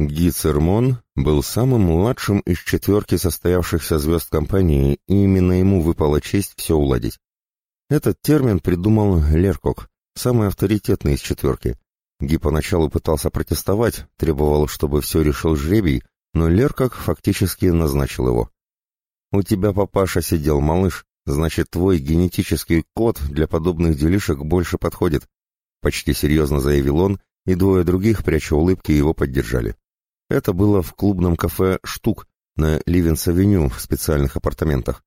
Ги Цермон был самым младшим из четверки состоявшихся звезд компании, и именно ему выпала честь все уладить. Этот термин придумал Леркок, самый авторитетный из четверки. Ги поначалу пытался протестовать, требовал, чтобы все решил жребий, но Леркок фактически назначил его. «У тебя папаша сидел, малыш, значит, твой генетический код для подобных делишек больше подходит», почти серьезно заявил он, и двое других, пряча улыбки, его поддержали. Это было в клубном кафе «Штук» на Ливенс-авеню в специальных апартаментах.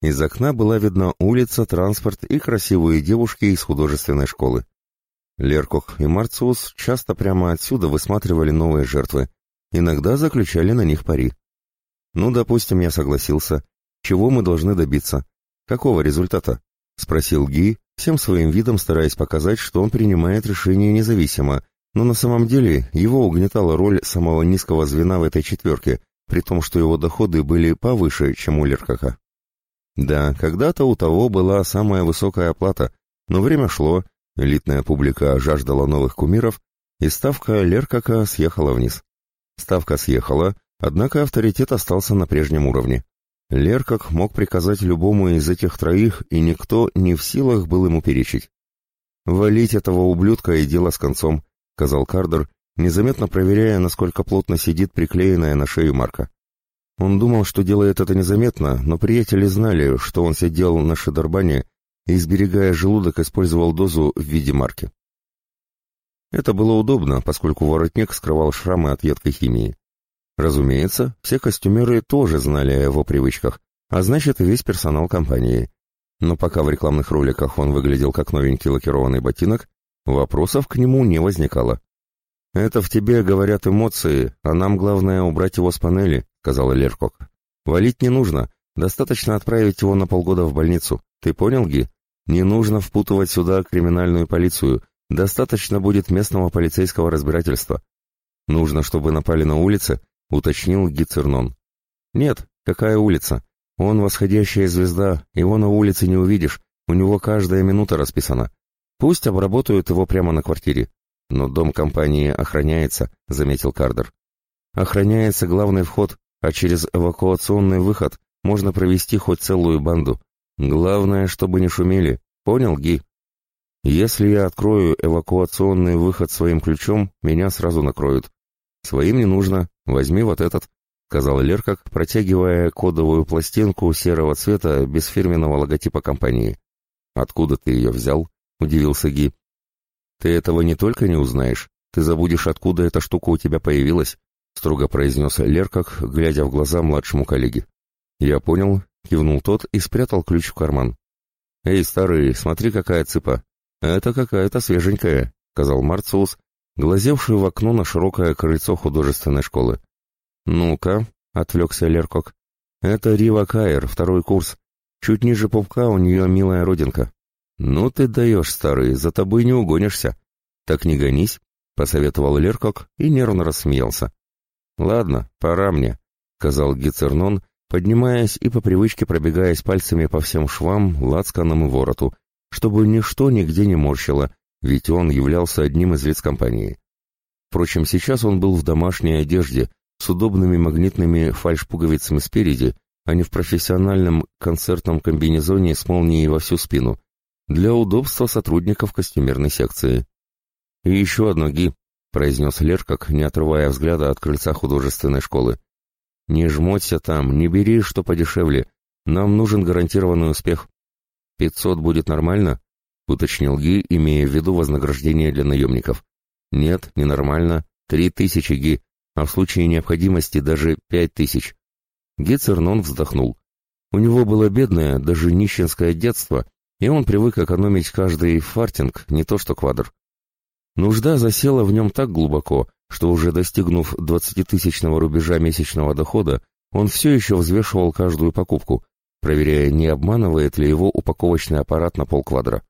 Из окна была видна улица, транспорт и красивые девушки из художественной школы. Леркох и Марциус часто прямо отсюда высматривали новые жертвы, иногда заключали на них пари. «Ну, допустим, я согласился. Чего мы должны добиться? Какого результата?» — спросил Ги, всем своим видом стараясь показать, что он принимает решение независимо, но на самом деле его угнетала роль самого низкого звена в этой четверке, при том, что его доходы были повыше, чем у Леркака. Да, когда-то у того была самая высокая оплата, но время шло, элитная публика жаждала новых кумиров, и ставка Леркака съехала вниз. Ставка съехала, однако авторитет остался на прежнем уровне. Леркак мог приказать любому из этих троих, и никто не в силах был ему перечить. Валить этого ублюдка и дело с концом, — сказал Кардер, незаметно проверяя, насколько плотно сидит приклеенная на шею марка. Он думал, что делает это незаметно, но приятели знали, что он сидел на шедорбане и, сберегая желудок, использовал дозу в виде марки. Это было удобно, поскольку воротник скрывал шрамы от едкой химии. Разумеется, все костюмеры тоже знали о его привычках, а значит и весь персонал компании. Но пока в рекламных роликах он выглядел как новенький лакированный ботинок, Вопросов к нему не возникало. «Это в тебе, говорят, эмоции, а нам главное убрать его с панели», — сказал Леркок. «Валить не нужно, достаточно отправить его на полгода в больницу. Ты понял, Ги? Не нужно впутывать сюда криминальную полицию, достаточно будет местного полицейского разбирательства. Нужно, чтобы напали на улице», — уточнил Ги Цернон. «Нет, какая улица? Он восходящая звезда, его на улице не увидишь, у него каждая минута расписана. Пусть обработают его прямо на квартире. Но дом компании охраняется, заметил Кардер. Охраняется главный вход, а через эвакуационный выход можно провести хоть целую банду. Главное, чтобы не шумели. Понял, Ги? Если я открою эвакуационный выход своим ключом, меня сразу накроют. Своим не нужно, возьми вот этот, сказал Леркак, протягивая кодовую пластинку серого цвета без фирменного логотипа компании. Откуда ты ее взял? Удивился Ги. «Ты этого не только не узнаешь, ты забудешь, откуда эта штука у тебя появилась», строго произнес Леркак, глядя в глаза младшему коллеге. «Я понял», — кивнул тот и спрятал ключ в карман. «Эй, старый, смотри, какая цыпа! Это какая-то свеженькая», — сказал Марциус, глазевший в окно на широкое крыльцо художественной школы. «Ну-ка», — отвлекся Леркок, — «это Рива Кайер, второй курс. Чуть ниже пупка у нее милая родинка. «Ну ты даешь, старый, за тобой не угонишься». «Так не гонись», — посоветовал Леркок и нервно рассмеялся. «Ладно, пора мне», — сказал Гицернон, поднимаясь и по привычке пробегаясь пальцами по всем швам, лацканам и вороту, чтобы ничто нигде не морщило, ведь он являлся одним из лиц компании. Впрочем, сейчас он был в домашней одежде, с удобными магнитными фальшпуговицами спереди, а не в профессиональном концертном комбинезоне с молнией во всю спину, для удобства сотрудников костюмерной секции. «И еще одно ги», — произнес Леркак, не отрывая взгляда от крыльца художественной школы. «Не жмоться там, не бери, что подешевле. Нам нужен гарантированный успех». «Пятьсот будет нормально?» — уточнил Ги, имея в виду вознаграждение для наемников. «Нет, ненормально. Три тысячи Ги, а в случае необходимости даже пять тысяч». Ги Цернон вздохнул. У него было бедное, даже нищенское детство, и он привык экономить каждый фартинг, не то что квадр. Нужда засела в нем так глубоко, что уже достигнув двадцатитысячного рубежа месячного дохода, он все еще взвешивал каждую покупку, проверяя, не обманывает ли его упаковочный аппарат на полквадра.